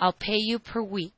I'll pay you per week.